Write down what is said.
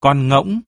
con ngỗng.